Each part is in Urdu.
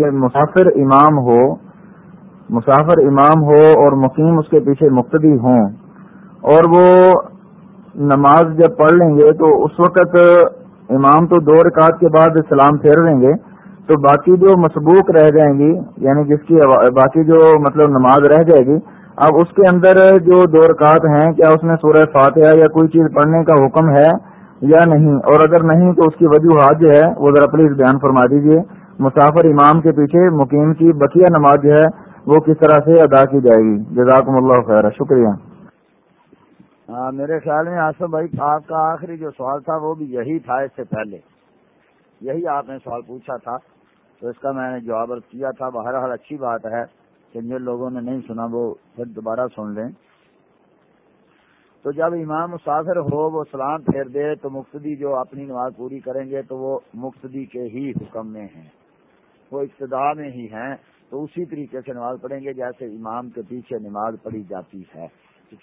کہ مسافر امام ہو، مسافر امام ہو اور مقیم اس کے پیچھے مقتدی ہوں اور وہ نماز جب پڑھ لیں گے تو اس وقت امام تو دو رکعت کے بعد سلام پھیر لیں گے تو باقی جو مسبوق رہ جائیں گی یعنی جس کی باقی جو مطلب نماز رہ جائے گی، اب اس کے اندر جو دو رکعت ہیں، کیا اس میں سورہ فاتحہ یا کوئی چیز پڑھنے کا حکم ہے یا نہیں؟ اور اگر نہیں تو اس کی وجوہات جو ہے وہ ذرا پلیز بیان فرما دیجیے مسافر امام کے پیچھے مقیم کی بقیہ نماز جو ہے وہ کس طرح سے ادا کی جائے گی؟ جزاکم اللہ خیر، شکریہ۔ ہاں، میرے خیال میں آصف بھائی، آپ کا آخری جو سوال تھا وہ بھی یہی تھا اس سے پہلے۔ یہی آپ نے سوال پوچھا تھا، تو اس کا میں نے جواب کیا تھا۔ بہرحال اچھی بات ہے کہ جن لوگوں نے نہیں سنا وہ پھر دوبارہ سن لیں۔ تو جب امام مسافر ہو، وہ سلام پھیر دے، تو مقتدی جو اپنی نماز پوری کریں گے تو وہ مقتدی کے ہی حکم میں ہیں۔ وہ ابتدا میں ہی ہیں، تو اسی طریقے سے نماز پڑھیں گے جیسے امام کے پیچھے نماز پڑھی جاتی ہے۔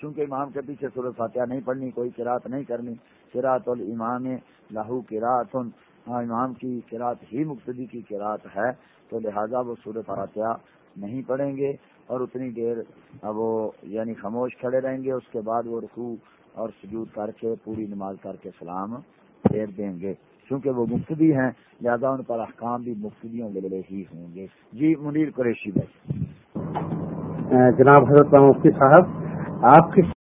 چونکہ امام کے پیچھے سورج فاتحہ نہیں پڑھنی، کوئی قرات نہیں کرنی قرات الامام لاہو قرات ہاں، امام کی قرات ہی مقتدی کی قرات ہے، تو لہذا وہ سورہ فاتحہ نہیں پڑھیں گے۔ اور اتنی دیر وہ یعنی خاموش کھڑے رہیں گے، اس کے بعد وہ رکوع اور سجود کر کے، پوری نماز کر کے سلام پھیر دیں گے۔ کیونکہ وہ مفتی ہیں، لہٰذا ان پر احکام بھی مفتیوں کے لیے ہی ہوں گے۔ جی منیر قریشی بھائی۔ جناب حضرت مفتی صاحب، آپ کی